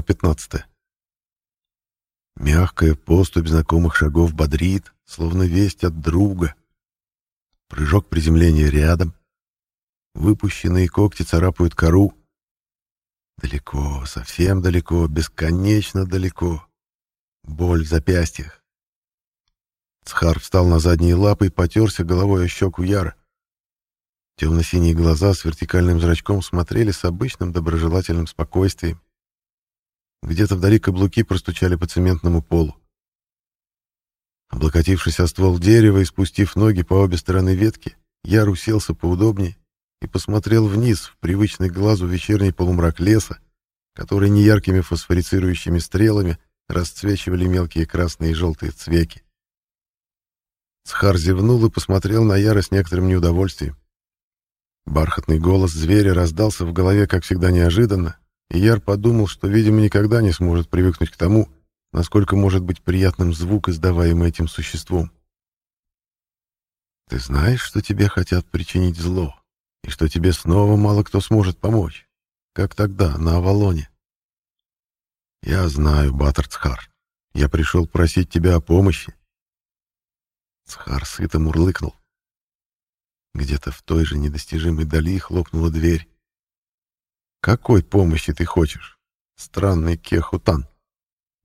Глава 15. Мягкая поступь знакомых шагов бодрит, словно весть от друга. Прыжок приземления рядом. Выпущенные когти царапают кору. Далеко, совсем далеко, бесконечно далеко. Боль в запястьях. Цхар встал на задние лапы и потерся головой о щеку Яра. Темно-синие глаза с вертикальным зрачком смотрели с обычным доброжелательным спокойствием. Где-то вдали каблуки простучали по цементному полу. Облокотившись о ствол дерева и спустив ноги по обе стороны ветки, Яр уселся поудобнее и посмотрел вниз в привычный глазу вечерний полумрак леса, который неяркими фосфорицирующими стрелами расцвечивали мелкие красные и желтые цвеки. Схар зевнул и посмотрел на Яра с некоторым неудовольствием. Бархатный голос зверя раздался в голове, как всегда, неожиданно, и Яр подумал, что, видимо, никогда не сможет привыкнуть к тому, насколько может быть приятным звук, издаваемый этим существом. «Ты знаешь, что тебе хотят причинить зло, и что тебе снова мало кто сможет помочь, как тогда, на Авалоне?» «Я знаю, Батар Цхар. Я пришел просить тебя о помощи». Цхар сыто мурлыкнул. Где-то в той же недостижимой дали хлопнула дверь. «Какой помощи ты хочешь, странный Кехутан?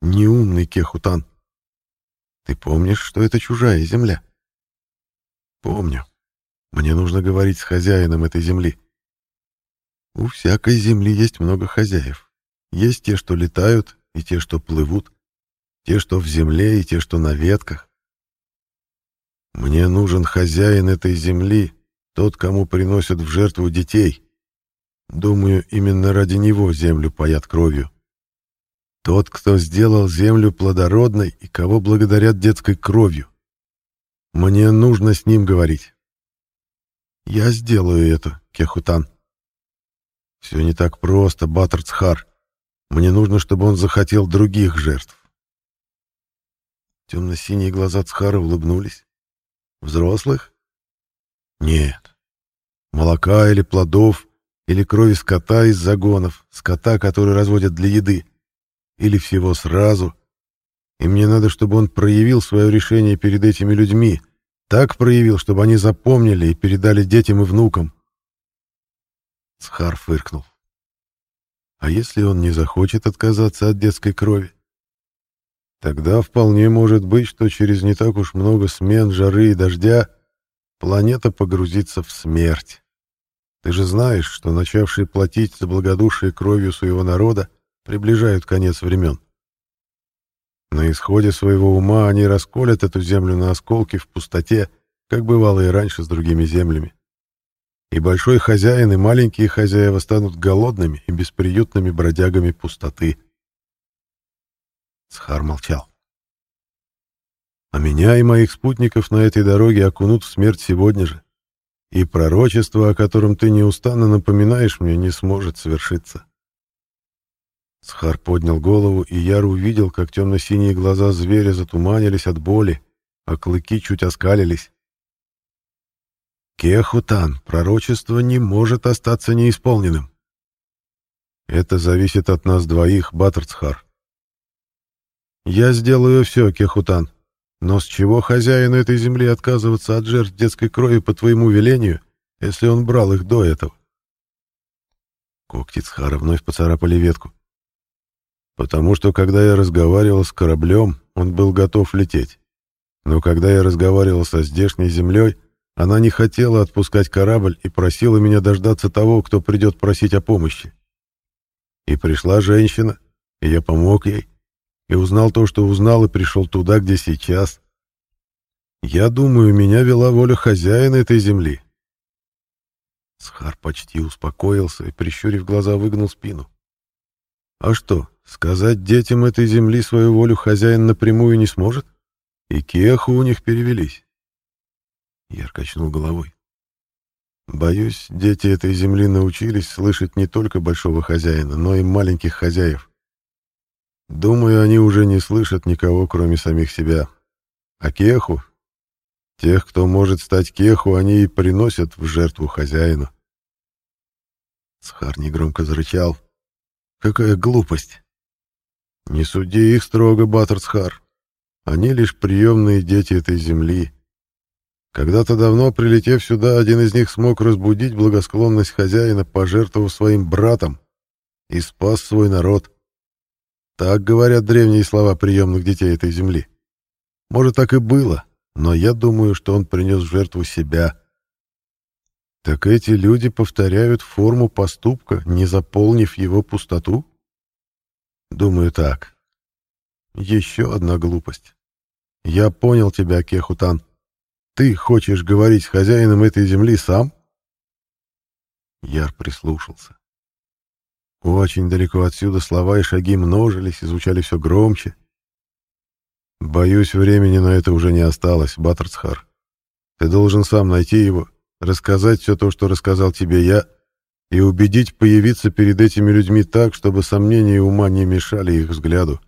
Неумный Кехутан? Ты помнишь, что это чужая земля?» «Помню. Мне нужно говорить с хозяином этой земли». «У всякой земли есть много хозяев. Есть те, что летают, и те, что плывут, те, что в земле, и те, что на ветках. Мне нужен хозяин этой земли, тот, кому приносят в жертву детей. Думаю, именно ради него землю паят кровью. Тот, кто сделал землю плодородной и кого благодарят детской кровью. Мне нужно с ним говорить. Я сделаю это, Кехутан. Все не так просто, Батарцхар. Мне нужно, чтобы он захотел других жертв. Темно-синие глаза Цхара улыбнулись. Взрослых? Нет. Молока или плодов, или крови скота из загонов, скота, который разводят для еды, или всего сразу. И мне надо, чтобы он проявил свое решение перед этими людьми, так проявил, чтобы они запомнили и передали детям и внукам. Схар фыркнул. А если он не захочет отказаться от детской крови? Тогда вполне может быть, что через не так уж много смен жары и дождя планета погрузится в смерть. Ты же знаешь, что начавшие платить за благодушие кровью своего народа приближают конец времен. На исходе своего ума они расколят эту землю на осколки в пустоте, как бывало и раньше с другими землями. И большой хозяин, и маленькие хозяева станут голодными и бесприютными бродягами пустоты. Схар молчал. А меня и моих спутников на этой дороге окунут в смерть сегодня же. И пророчество, о котором ты неустанно напоминаешь мне, не сможет свершиться. Схар поднял голову, и Яр увидел, как темно-синие глаза зверя затуманились от боли, а клыки чуть оскалились. Кехутан, пророчество не может остаться неисполненным. Это зависит от нас двоих, Батарцхар. Я сделаю все, Кехутан. Но с чего хозяину этой земли отказываться от жертв детской крови по твоему велению, если он брал их до этого? Когти Цхара вновь поцарапали ветку. Потому что, когда я разговаривал с кораблем, он был готов лететь. Но когда я разговаривал со здешней землей, она не хотела отпускать корабль и просила меня дождаться того, кто придет просить о помощи. И пришла женщина, и я помог ей и узнал то, что узнал, и пришел туда, где сейчас. Я думаю, меня вела воля хозяина этой земли. Схар почти успокоился и, прищурив глаза, выгнул спину. А что, сказать детям этой земли свою волю хозяин напрямую не сможет? И кеху у них перевелись. Я качнул головой. Боюсь, дети этой земли научились слышать не только большого хозяина, но и маленьких хозяев. Думаю, они уже не слышат никого, кроме самих себя. А Кеху? Тех, кто может стать Кеху, они и приносят в жертву хозяину. Схар негромко зарычал. Какая глупость! Не суди их строго, Баттерсхар. Они лишь приемные дети этой земли. Когда-то давно, прилетев сюда, один из них смог разбудить благосклонность хозяина, пожертвовав своим братом, и спас свой народ. Так говорят древние слова приемных детей этой земли. Может, так и было, но я думаю, что он принес жертву себя. Так эти люди повторяют форму поступка, не заполнив его пустоту? Думаю так. Еще одна глупость. Я понял тебя, Кехутан. Ты хочешь говорить с хозяином этой земли сам? Яр прислушался. Очень далеко отсюда слова и шаги множились и звучали все громче. Боюсь, времени на это уже не осталось, Баттерсхар. Ты должен сам найти его, рассказать все то, что рассказал тебе я, и убедить появиться перед этими людьми так, чтобы сомнения и ума не мешали их взгляду.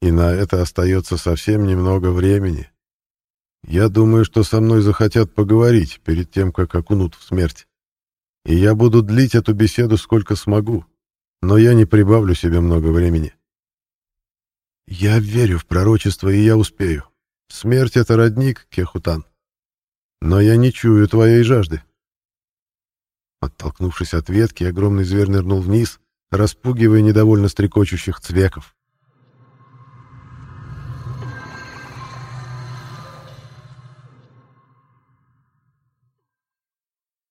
И на это остается совсем немного времени. Я думаю, что со мной захотят поговорить перед тем, как окунут в смерть. И я буду длить эту беседу сколько смогу, но я не прибавлю себе много времени. Я верю в пророчество, и я успею. Смерть — это родник, Кехутан. Но я не чую твоей жажды. Оттолкнувшись от ветки, огромный зверь нырнул вниз, распугивая недовольно стрекочущих цвеков.